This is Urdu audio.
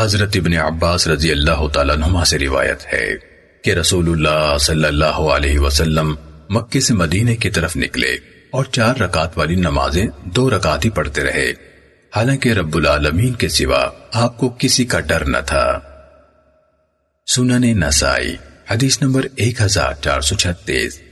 حضرت ابن عباس رضی اللہ تعالیٰ نما سے روایت ہے کہ رسول اللہ صلی اللہ علیہ وسلم مکے سے مدینے کی طرف نکلے اور چار رکعت والی نمازیں دو رکعت ہی پڑھتے رہے۔ حالانکہ رب العالمین کے سوا آپ کو کسی کا ڈر نہ تھا۔ سنن نسائی، حدیث نمبر ایک ہزار چار سو چھتیس۔